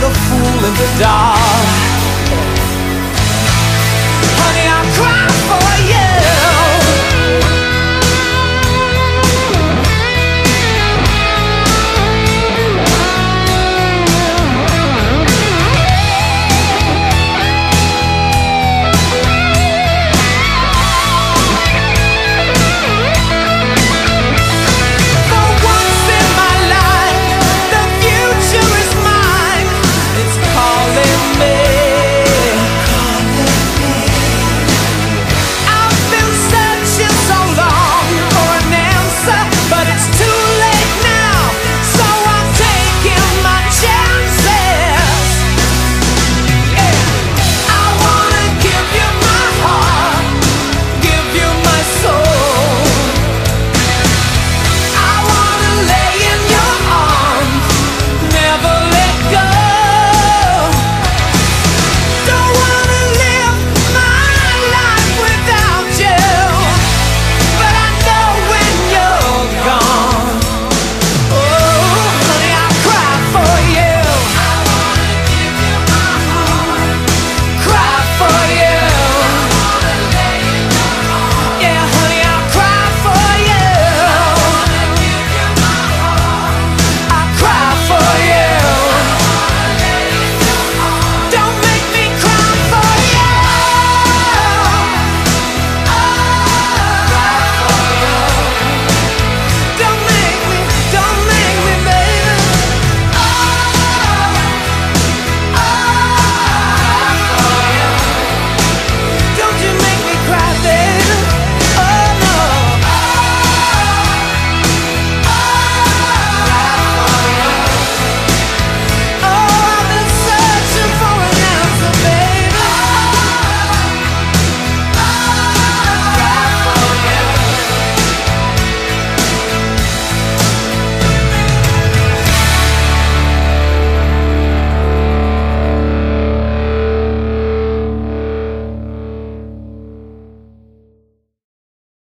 like a fool in the dark.